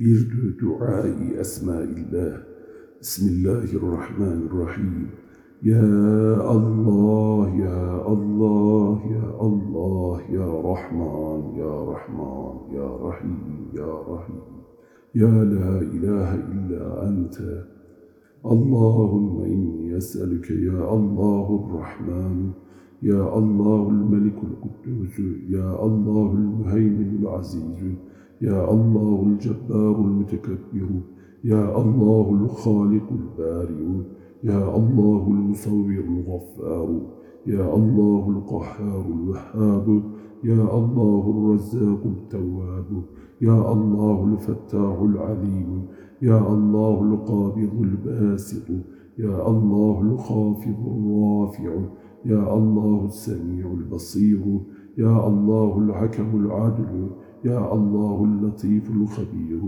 Bir دعاء أسماء الله. بسم الله الرحمن الرحيم. يا الله يا الله يا الله يا رحمن يا رحمن يا رحيم يا رحيم. يا لا إله إلا أنت. اللهم إني أسألك يا الله الرحمن يا الله الملك القدوس يا الله المهيمن العزيز يا الله الجبار المتكبر يا الله الخالق البارئ يا الله المصور الغفار يا الله القهار الوهاب يا الله الرزاق التواب يا الله الفتاح العليم يا الله القابض الباسط يا الله الخافض الرافع يا الله السميع البصير يا الله الحكم العدل يا الله اللطيف الخبير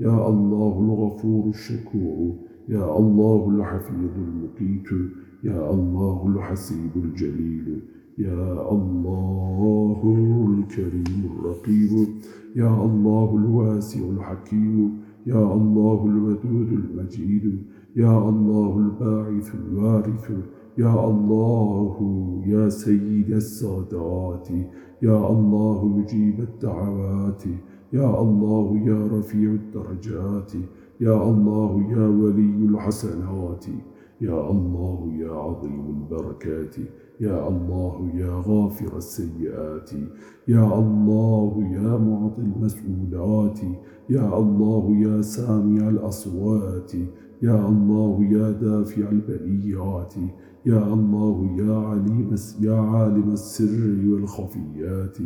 يا الله الغفور الشكور يا الله الحفيظ المقيت يا الله الحسيب الجليل يا الله الكريم الرقيب يا الله الواسع الحكيم يا الله الودود المجيد يا الله الباعث الوارث يا الله يا سيد السادات يا الله مجيب الدعوات يا الله يا رفيع الدرجات يا الله يا ولي الحسنات يا الله يا عظيم البركات يا الله يا غافر السيئات يا الله يا معطي المسؤولات يا الله يا سامع الأصوات يا الله يا دافع البليات يا الله يا عليم يا عالم السر والخفيات.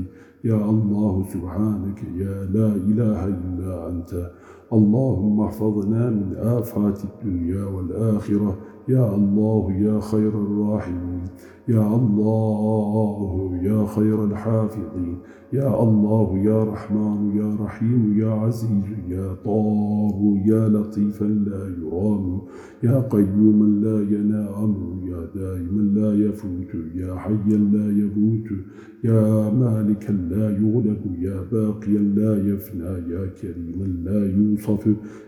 يا الله سبحانك يا لا إله إلا أنت. اللهم احفظنا من آفات الدنيا والآخرة. يا الله يا خير الراحمين. يا الله يا خير الحافظين. يا الله يا رحمن يا رحيم يا عزيز يا طار يا لطيفا لا يرام. يا قيوما لا ينام دائما لا يفوت يا حيا لا يموت يا مالكا لا يغلب يا باقيا لا يفنى يا كريما لا يوصف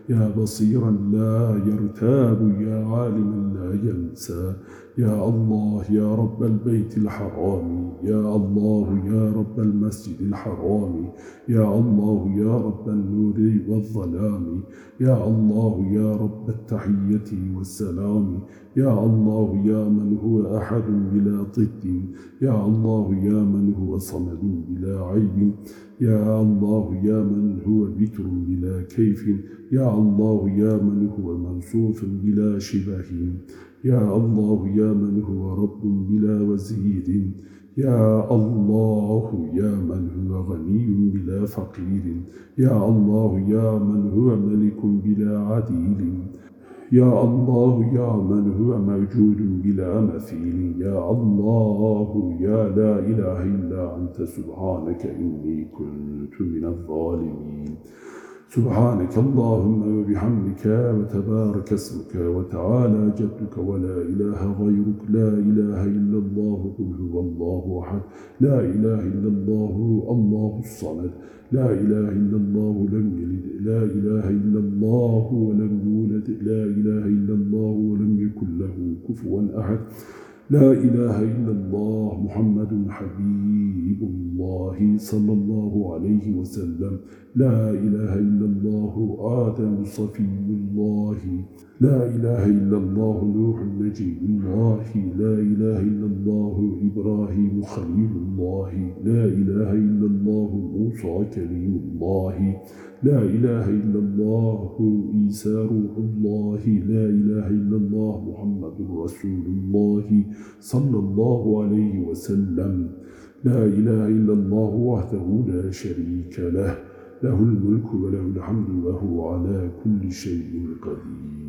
يا بصيرا لا يرتاب يا عالما لا ينسى يا الله يا رب البيت الحرام يا الله يا رب المسجد الحرام يا الله يا رب النور والظلام يا الله يا رب التحية والسلام يا الله يا من هو أحد بلا ضد يا الله يا من هو صمد بلا عيب يا الله يا من هو بكر بلا كيف يا الله يا من هو منصوف بلا شبه. يا الله يا من هو رب بلا وزير يا الله يا من هو غني بلا فقير. يا الله يا من هو ملك بلا عديل. يا الله يا من هو موجود بلا مثيل. يا الله يا لا إله إلا أنت. سبحانك إني كنت من الظالمين. سبحانك اللهم وبحمدك وتبارك اسمك وتعالى جدك ولا إله غيرك لا إله إلا الله قل هو الله أحد لا إله إلا الله الله الصمد لا إله إلا الله لم يلد لا إله إلا الله ولم يولد لا إله إلا الله ولم يكن له كفوا أحد. لا إله إلا الله محمد حبيب الله صلى الله عليه وسلم. لا إله إلا الله آدم صفي الله. لا إله إلا الله نوح نجي الله لا إله إلا الله إبراهيم خليل الله. لا إله إلا الله موسى كريم الله. لا إله إلا الله إيسى روح الله. لا إله إلا الله محمد رسول الله صلى الله عليه وسلم. لا إله إلا الله وحده لا شريك له. له الملك وله الحمد وهو على كل شيء قدير.